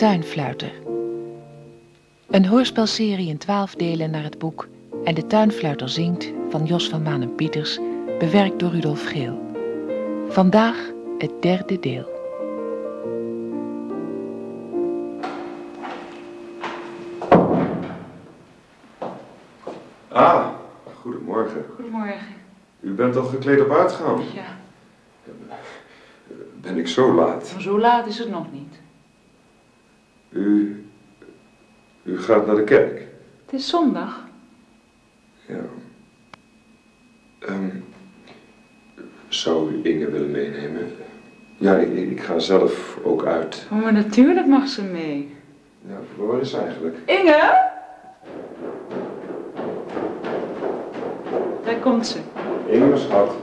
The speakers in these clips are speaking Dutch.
Tuinfluiter. Een hoorspelserie in twaalf delen naar het boek En de Tuinfluiter zingt van Jos van Manen Pieters, bewerkt door Rudolf Geel. Vandaag het derde deel. Ah, goedemorgen. Goedemorgen. U bent al gekleed op uitgaan. Ja, Ben ik zo laat? maar zo laat is het nog niet. U. U gaat naar de kerk? Het is zondag. Ja. Ehm, zou u Inge willen meenemen? Ja, ik, ik ga zelf ook uit. Oh, maar natuurlijk mag ze mee. Ja, waar is ze eigenlijk? Inge? Daar komt ze. Inge, schat.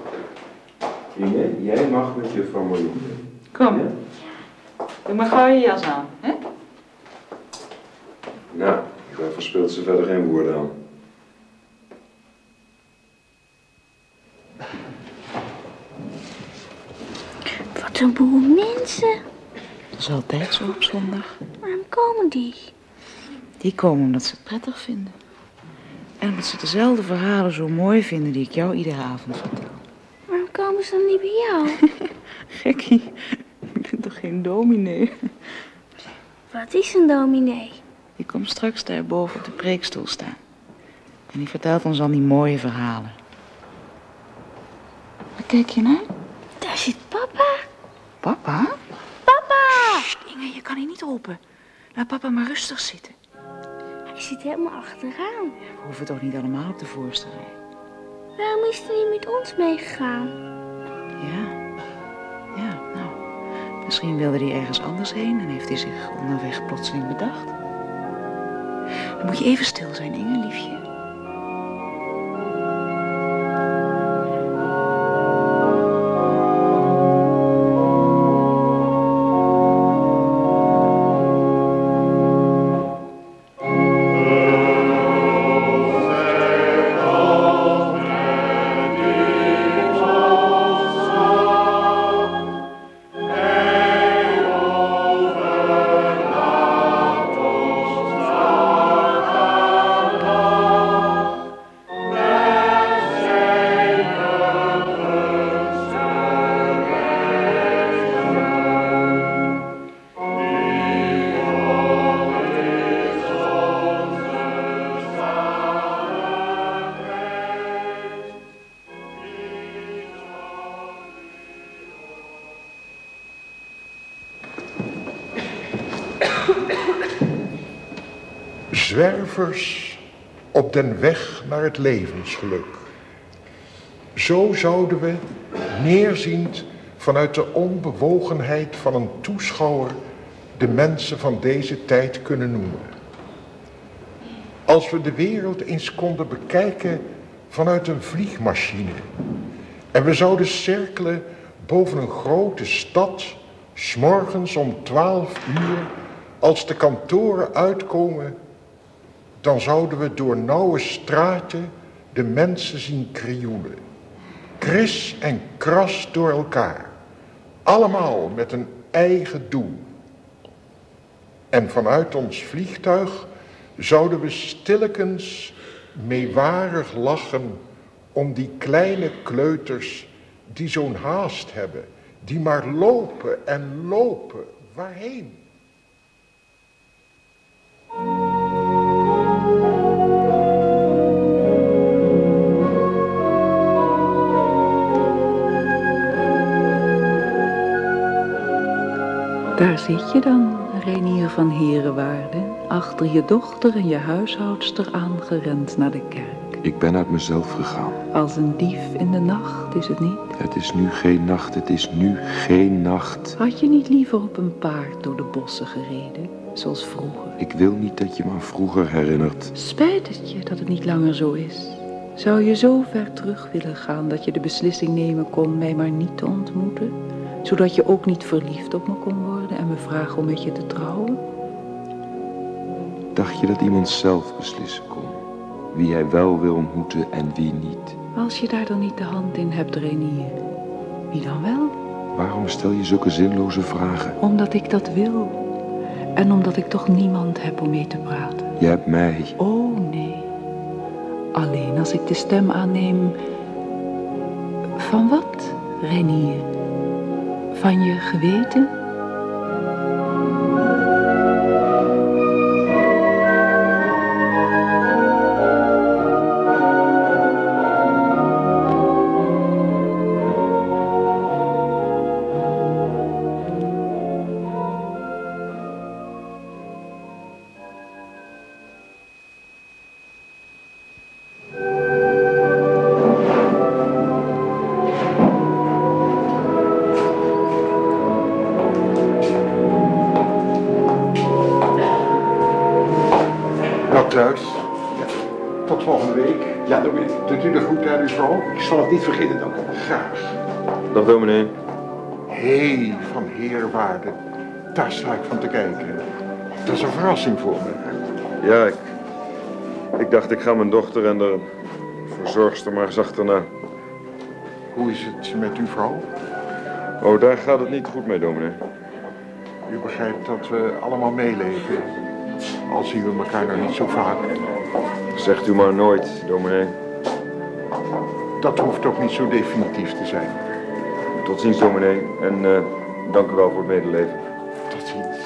Inge, jij mag met juffrouw Marjoen. Kom. Ja? Doe maar gauw je jas aan, hè? Nou, daar verspeelt ze verder geen woorden aan. Wat een boel mensen. Dat is altijd zo op zondag. Waarom komen die? Die komen omdat ze het prettig vinden. En omdat ze dezelfde verhalen zo mooi vinden die ik jou iedere avond vertel. Waarom komen ze dan niet bij jou? Gekkie, ik ben toch geen dominee? Wat is een dominee? Die komt straks daar boven op de preekstoel staan. En die vertelt ons dan die mooie verhalen. Waar kijk je naar? Daar zit papa. Papa? Papa! Sst, Inge, je kan hier niet open. Laat papa maar rustig zitten. Hij zit helemaal achteraan. We hoeven toch niet allemaal op de voorste rij. Waarom is hij niet met ons meegegaan? Ja. Ja, nou. Misschien wilde hij ergens anders heen en heeft hij zich onderweg plotseling bedacht. Dan moet je even stil zijn, Inge, liefje. Op den weg naar het levensgeluk. Zo zouden we, neerziend vanuit de onbewogenheid van een toeschouwer, de mensen van deze tijd kunnen noemen. Als we de wereld eens konden bekijken vanuit een vliegmachine en we zouden cirkelen boven een grote stad, s'morgens om twaalf uur, als de kantoren uitkomen dan zouden we door nauwe straten de mensen zien krioelen. Kris en kras door elkaar. Allemaal met een eigen doel. En vanuit ons vliegtuig zouden we stillekens meewarig lachen om die kleine kleuters die zo'n haast hebben. Die maar lopen en lopen. Waarheen? Daar zit je dan, Reinier van Herenwaarde, achter je dochter en je huishoudster aangerend naar de kerk. Ik ben uit mezelf gegaan. Als een dief in de nacht, is het niet? Het is nu geen nacht, het is nu geen nacht. Had je niet liever op een paard door de bossen gereden, zoals vroeger? Ik wil niet dat je me aan vroeger herinnert. Spijt het je dat het niet langer zo is? Zou je zo ver terug willen gaan dat je de beslissing nemen kon mij maar niet te ontmoeten? Zodat je ook niet verliefd op me kon worden en me vragen om met je te trouwen? Dacht je dat iemand zelf beslissen kon? Wie hij wel wil ontmoeten en wie niet? Als je daar dan niet de hand in hebt, Renier, wie dan wel? Waarom stel je zulke zinloze vragen? Omdat ik dat wil. En omdat ik toch niemand heb om mee te praten. Je hebt mij. Oh nee. Alleen als ik de stem aanneem. Van wat, Renier? Van je geweten? Van heerwaarde. Daar sta ik van te kijken. Dat is een verrassing voor me. Ja, ik, ik dacht ik ga mijn dochter en de verzorgster maar eens achterna. Hoe is het met uw vrouw? Oh, daar gaat het niet goed mee, dominee. U begrijpt dat we allemaal meeleven. Al zien we elkaar nog niet zo vaak. Zegt u maar nooit, dominee. Dat hoeft toch niet zo definitief te zijn. Tot ziens, dominee. En eh, dank u wel voor het medeleven. Tot ziens.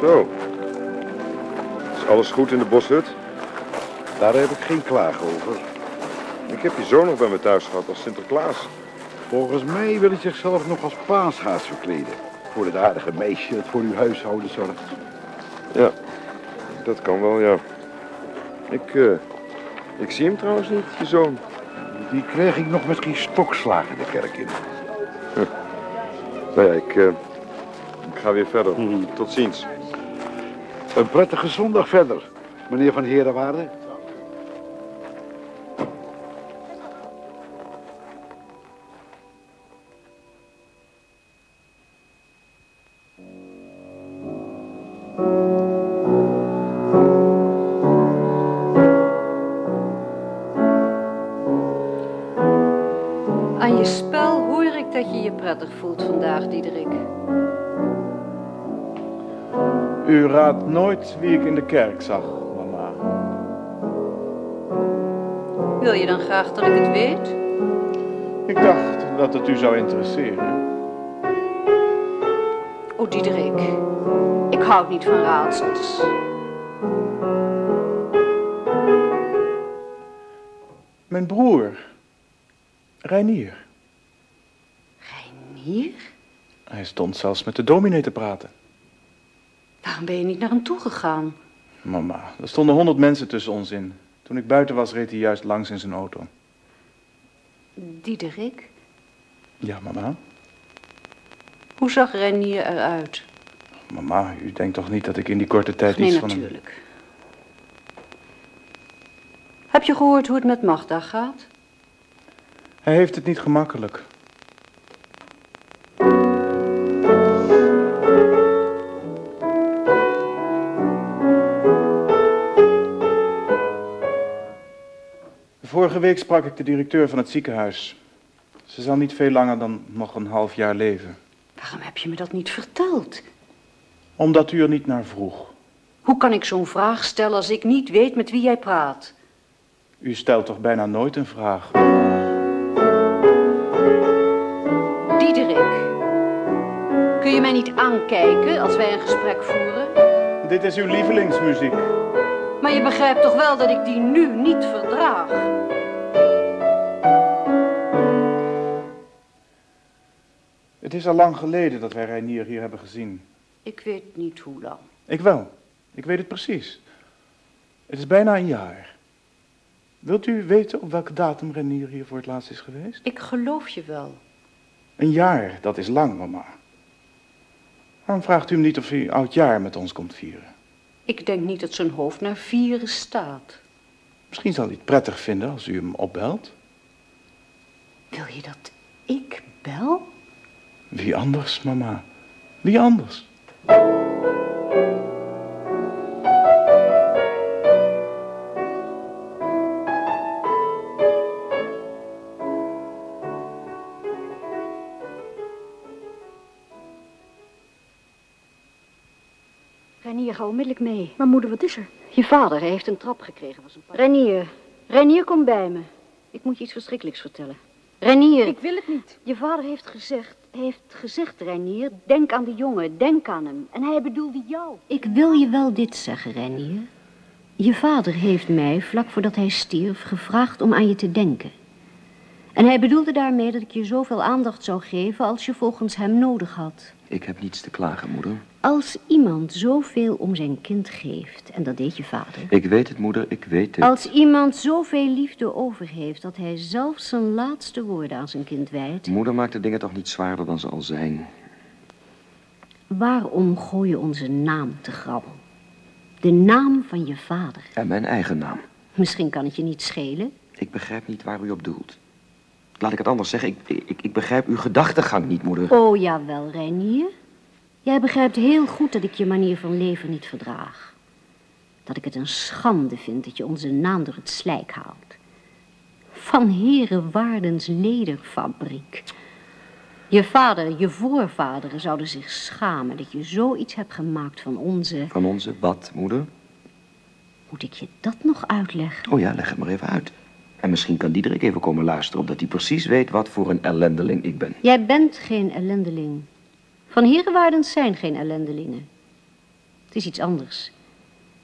Zo. Is alles goed in de boshut? Daar heb ik geen klagen over. Ik heb je zoon nog bij me thuis gehad als Sinterklaas. Volgens mij wil hij zichzelf nog als paashaas verkleden. Voor het aardige meisje dat voor uw huishouden zorgt. Ja, dat kan wel, ja. Ik, eh, ik zie hem trouwens niet, je zoon. Die krijg ik nog met geen stokslagen de kerk in. Nou ja, ik, eh, ik ga weer verder. Tot ziens. Een prettige zondag verder, meneer Van Herenwaarde. Prettig voelt vandaag, Diederik. U raadt nooit wie ik in de kerk zag, mama. Wil je dan graag dat ik het weet? Ik dacht dat het u zou interesseren. Oh, Diederik. Ik hou niet van raadsels. Mijn broer, Reinier. Hier? Hij stond zelfs met de dominee te praten. Waarom ben je niet naar hem toegegaan? Mama, er stonden honderd mensen tussen ons in. Toen ik buiten was, reed hij juist langs in zijn auto. Diederik? Ja, mama? Hoe zag Renier eruit? Mama, u denkt toch niet dat ik in die korte tijd Nee, iets van hem... natuurlijk. Heb je gehoord hoe het met Magda gaat? Hij heeft het niet gemakkelijk. Vorige week sprak ik de directeur van het ziekenhuis. Ze zal niet veel langer dan nog een half jaar leven. Waarom heb je me dat niet verteld? Omdat u er niet naar vroeg. Hoe kan ik zo'n vraag stellen als ik niet weet met wie jij praat? U stelt toch bijna nooit een vraag? Diederik, kun je mij niet aankijken als wij een gesprek voeren? Dit is uw lievelingsmuziek. Maar je begrijpt toch wel dat ik die nu niet verdraag? Het is al lang geleden dat wij Reinier hier hebben gezien. Ik weet niet hoe lang. Ik wel. Ik weet het precies. Het is bijna een jaar. Wilt u weten op welke datum Renier hier voor het laatst is geweest? Ik geloof je wel. Een jaar, dat is lang, mama. Waarom vraagt u hem niet of hij oudjaar met ons komt vieren? Ik denk niet dat zijn hoofd naar vieren staat. Misschien zal hij het prettig vinden als u hem opbelt. Wil je dat ik bel? Wie anders, mama? Wie anders? Renier, ga onmiddellijk mee. Maar moeder, wat is er? Je vader heeft een trap gekregen van zijn pa. Renier, Renier, kom bij me. Ik moet je iets verschrikkelijks vertellen. Renier. Ik wil het niet. Je vader heeft gezegd heeft gezegd, Renier, denk aan de jongen, denk aan hem. En hij bedoelde jou. Ik wil je wel dit zeggen, Renier. Je vader heeft mij, vlak voordat hij stierf, gevraagd om aan je te denken. En hij bedoelde daarmee dat ik je zoveel aandacht zou geven als je volgens hem nodig had. Ik heb niets te klagen, moeder. Als iemand zoveel om zijn kind geeft, en dat deed je vader... Ik weet het, moeder, ik weet het. Als iemand zoveel liefde over heeft dat hij zelf zijn laatste woorden aan zijn kind wijdt... Moeder maakt de dingen toch niet zwaarder dan ze al zijn. Waarom gooi je onze naam te grabbel? De naam van je vader. En mijn eigen naam. Misschien kan het je niet schelen. Ik begrijp niet waar u op doelt. Laat ik het anders zeggen, ik, ik, ik begrijp uw gedachtegang niet, moeder. Oh, jawel, Reinier. Jij begrijpt heel goed dat ik je manier van leven niet verdraag. Dat ik het een schande vind dat je onze naam door het slijk haalt. Van Herenwaardens lederfabriek. Je vader, je voorvaderen zouden zich schamen dat je zoiets hebt gemaakt van onze... Van onze wat, moeder? Moet ik je dat nog uitleggen? Oh ja, leg het maar even uit. En misschien kan Diederik even komen luisteren, omdat hij precies weet wat voor een ellendeling ik ben. Jij bent geen ellendeling. Van Herenwaardens zijn geen ellendelingen. Het is iets anders.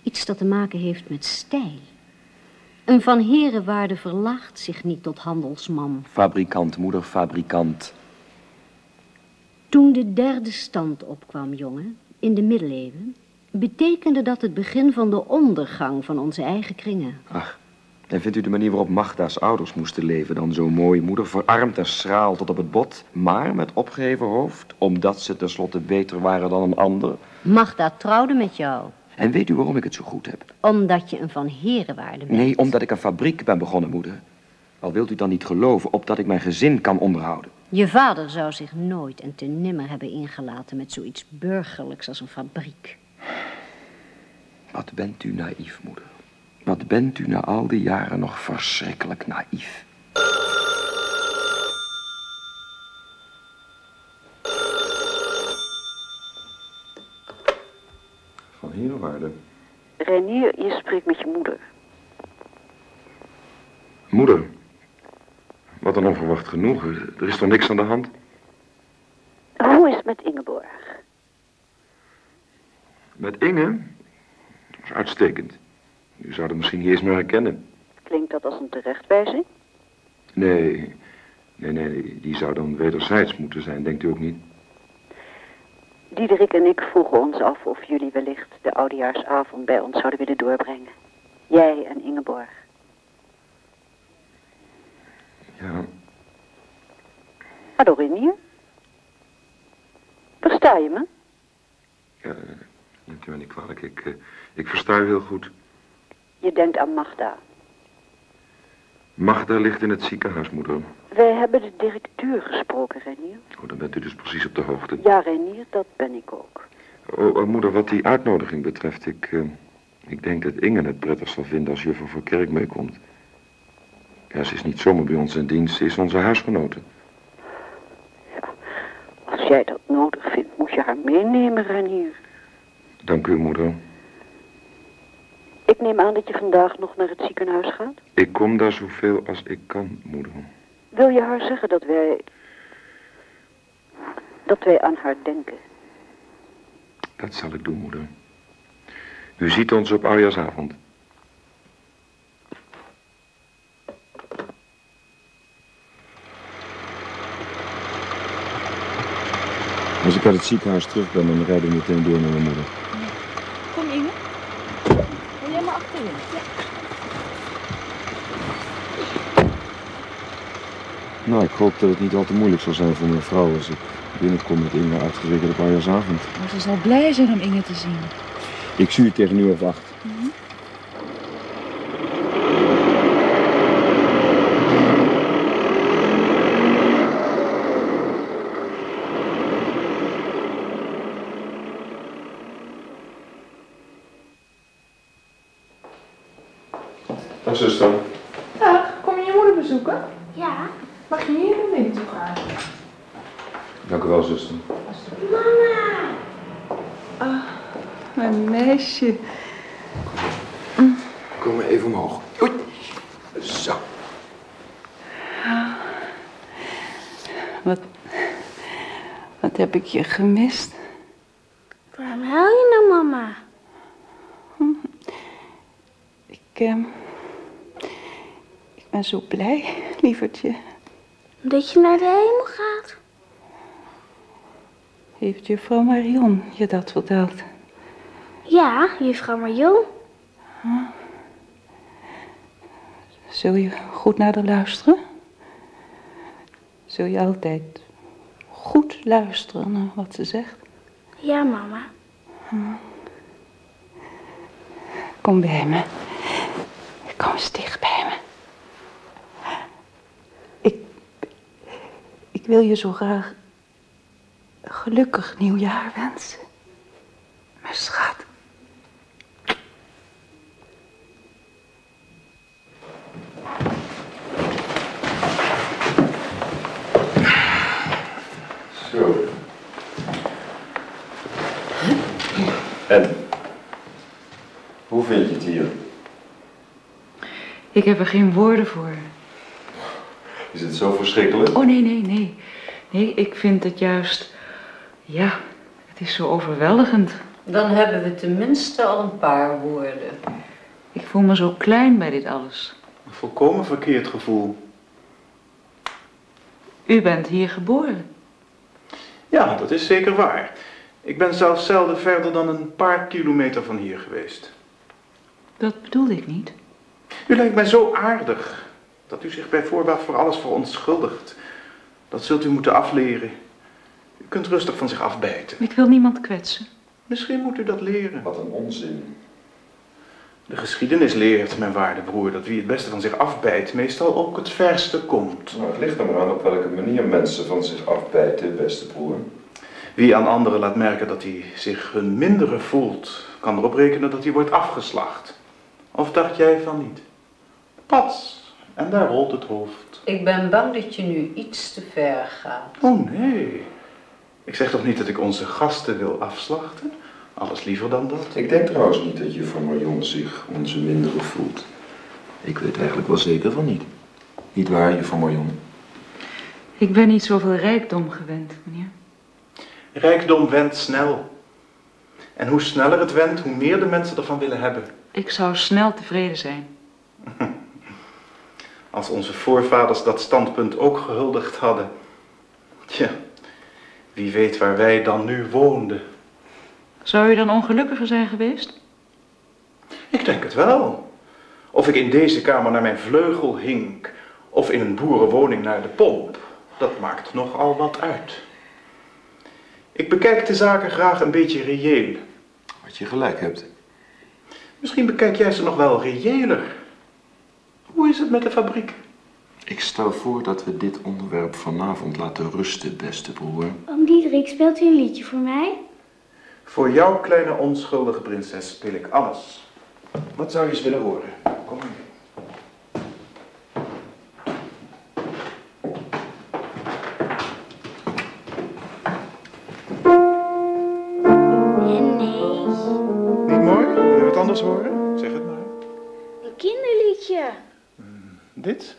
Iets dat te maken heeft met stijl. Een Van Herenwaarde verlaagt zich niet tot handelsman. Fabrikant, moeder, fabrikant. Toen de derde stand opkwam, jongen, in de middeleeuwen, betekende dat het begin van de ondergang van onze eigen kringen. Ach, en vindt u de manier waarop Magda's ouders moesten leven dan zo mooi, moeder? Verarmd en schraal tot op het bot, maar met opgeheven hoofd, omdat ze tenslotte beter waren dan een ander? Magda trouwde met jou. En weet u waarom ik het zo goed heb? Omdat je een Van Herenwaarde bent. Nee, omdat ik een fabriek ben begonnen, moeder. Al wilt u dan niet geloven, opdat ik mijn gezin kan onderhouden. Je vader zou zich nooit en te nimmer hebben ingelaten met zoiets burgerlijks als een fabriek. Wat bent u naïef, moeder. Bent u na al die jaren nog verschrikkelijk naïef. Van Herenwaarde. Renier, je spreekt met je moeder. Moeder. Wat een onverwacht genoegen. Er is toch niks aan de hand? Hoe is het met Ingeborg? Met Inge? Dat is uitstekend. U zou het misschien niet eens meer herkennen. Klinkt dat als een terechtwijzing? Nee, nee, nee, die zou dan wederzijds moeten zijn, denkt u ook niet? Diederik en ik vroegen ons af of jullie wellicht de oudejaarsavond bij ons zouden willen doorbrengen. Jij en Ingeborg. Ja, Hallo Renier? Versta je me? ja neemt u me niet kwalijk. Ik, eh, ik versta u heel goed. Je denkt aan Magda. Magda ligt in het ziekenhuis, moeder. Wij hebben de directeur gesproken, Renier. Oh, dan bent u dus precies op de hoogte. Ja, Renier, dat ben ik ook. Oh, oh, moeder, wat die uitnodiging betreft, ik, eh, ik denk dat Inge het prettig zal vinden als juffrouw voor kerk meekomt. Ja, ze is niet zomaar bij ons in dienst, ze is onze huisgenote. Als jij dat nodig vindt, moet je haar meenemen, Renier. Dank u, moeder. Ik neem aan dat je vandaag nog naar het ziekenhuis gaat. Ik kom daar zoveel als ik kan, moeder. Wil je haar zeggen dat wij... dat wij aan haar denken? Dat zal ik doen, moeder. U ziet ons op oudjaarsavond. Als ik uit het ziekenhuis terug ben, dan rijden we meteen door naar mijn moeder. Kom Inge. Wil jij maar achterin? Ja. Nou, ik hoop dat het niet al te moeilijk zal zijn voor mijn vrouw als ik binnenkom met Inge uitgerekend op. Maar ze zal blij zijn om Inge te zien. Ik zie u tegen nu of acht. Dag zuster. Dag, kom je je moeder bezoeken? Ja. Mag je hier naar binnen toe gaan? Dank u wel, zuster. Mama. Ah, Mijn meisje. Kom maar even omhoog. Oei. Zo. Wat, wat heb ik je gemist? Waarom huil je nou, mama? Ik, ehm, ik ben zo blij, lievertje. Omdat je naar de hemel gaat. Heeft juffrouw Marion je dat verteld? Ja, juffrouw Marion. Zul je goed naar haar luisteren? Zul je altijd goed luisteren naar wat ze zegt? Ja, mama. Kom bij me. Kom eens dicht bij me. Ik, ik wil je zo graag gelukkig nieuwjaar wensen. Mijn schat. Zo. En? Hoe vind je het hier? Ik heb er geen woorden voor. Is het zo verschrikkelijk? Oh, nee, nee, nee. Nee, ik vind het juist... Ja, het is zo overweldigend. Dan hebben we tenminste al een paar woorden. Ik voel me zo klein bij dit alles. Een volkomen verkeerd gevoel. U bent hier geboren. Ja, dat is zeker waar. Ik ben zelfs zelden verder dan een paar kilometer van hier geweest. Dat bedoelde ik niet. U lijkt mij zo aardig dat u zich bij voorbaat voor alles verontschuldigt. Dat zult u moeten afleren. U kunt rustig van zich afbijten. Ik wil niemand kwetsen. Misschien moet u dat leren. Wat een onzin. De geschiedenis leert, mijn waarde broer, dat wie het beste van zich afbijt, meestal ook het verste komt. Nou, het ligt er maar aan op welke manier mensen van zich afbijten, beste broer. Wie aan anderen laat merken dat hij zich een mindere voelt, kan erop rekenen dat hij wordt afgeslacht. Of dacht jij van niet? Pats, en daar rolt het hoofd. Ik ben bang dat je nu iets te ver gaat. Oh nee, ik zeg toch niet dat ik onze gasten wil afslachten? Alles liever dan dat. Ik denk trouwens niet dat juffrouw Marion zich onze mindere voelt. Ik weet eigenlijk wel zeker van niet. Niet waar, juffrouw Marion? Ik ben niet zoveel rijkdom gewend, meneer. Rijkdom wendt snel. En hoe sneller het wendt, hoe meer de mensen ervan willen hebben. Ik zou snel tevreden zijn. Als onze voorvaders dat standpunt ook gehuldigd hadden. Tja, wie weet waar wij dan nu woonden. Zou u dan ongelukkiger zijn geweest? Ik denk het wel. Of ik in deze kamer naar mijn vleugel hink, of in een boerenwoning naar de pomp, dat maakt nogal wat uit. Ik bekijk de zaken graag een beetje reëel. Wat je gelijk hebt. Misschien bekijk jij ze nog wel reëler. Hoe is het met de fabriek? Ik stel voor dat we dit onderwerp vanavond laten rusten, beste broer. Oom Diederik, speelt u een liedje voor mij? Voor jouw kleine onschuldige prinses speel ik alles. Wat zou je eens willen horen? Kom maar anders horen? Zeg het maar. Een kinderliedje. Dit?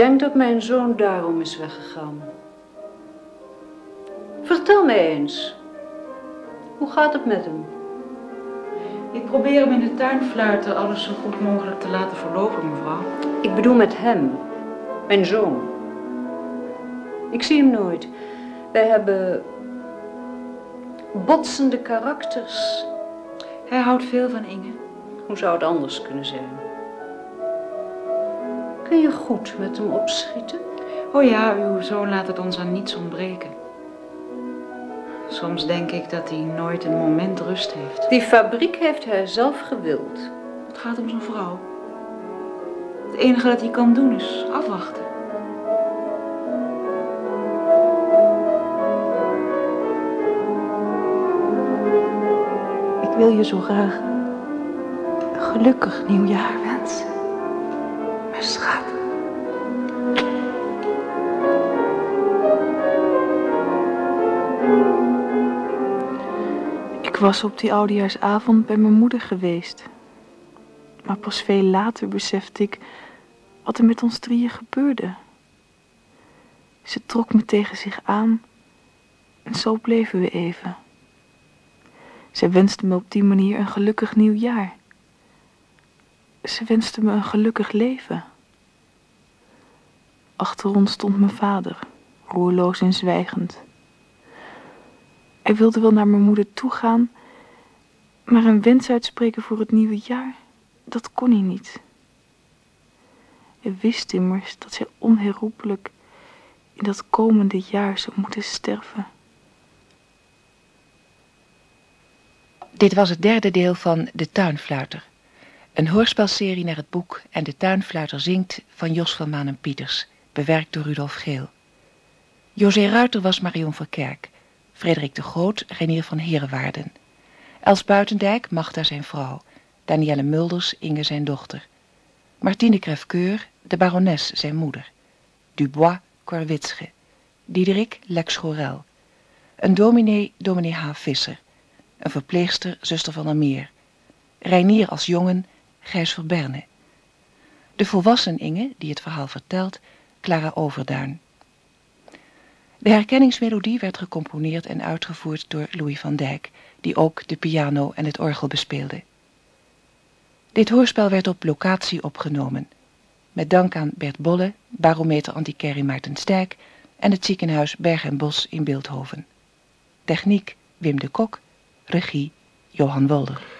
Denk dat mijn zoon daarom is weggegaan. Vertel mij eens. Hoe gaat het met hem? Ik probeer hem in de tuinfluiter alles zo goed mogelijk te laten verlopen, mevrouw. Ik bedoel met hem. Mijn zoon. Ik zie hem nooit. Wij hebben botsende karakters. Hij houdt veel van Inge. Hoe zou het anders kunnen zijn? Kun je goed met hem opschieten? Oh ja, uw zoon laat het ons aan niets ontbreken. Soms denk ik dat hij nooit een moment rust heeft. Die fabriek heeft hij zelf gewild. Het gaat om zijn vrouw. Het enige dat hij kan doen is afwachten. Ik wil je zo graag een gelukkig nieuwjaar wensen. Mijn schat. Was op die oudejaarsavond bij mijn moeder geweest. Maar pas veel later besefte ik wat er met ons drieën gebeurde. Ze trok me tegen zich aan en zo bleven we even. Zij wenste me op die manier een gelukkig nieuwjaar. Ze wenste me een gelukkig leven. Achter ons stond mijn vader, roerloos en zwijgend. Hij wilde wel naar mijn moeder toe gaan, maar een wens uitspreken voor het nieuwe jaar, dat kon hij niet. Hij wist immers dat zij onherroepelijk in dat komende jaar zou moeten sterven. Dit was het derde deel van De Tuinfluiter. Een hoorspelserie naar het boek En de Tuinfluiter zingt van Jos van Manen Pieters, bewerkt door Rudolf Geel. José Ruiter was Marion Verkerk, Frederik de Groot Renier van Herenwaarden. Els Buitendijk Magda zijn vrouw, Danielle Mulders Inge zijn dochter. Martine Crèveceur de barones zijn moeder. Dubois Korwitsche. Diederik Lex Gorel. Een dominee dominee H. Visser. Een verpleegster zuster van Meer. Reinier als jongen Gijs Verberne. De volwassen Inge, die het verhaal vertelt, Clara Overduin. De herkenningsmelodie werd gecomponeerd en uitgevoerd door Louis van Dijk, die ook de piano en het orgel bespeelde. Dit hoorspel werd op locatie opgenomen. Met dank aan Bert Bolle, barometer Antiquaire Maarten Stijk en het ziekenhuis Berg en Bos in Beeldhoven. Techniek Wim de Kok, regie Johan Wolder.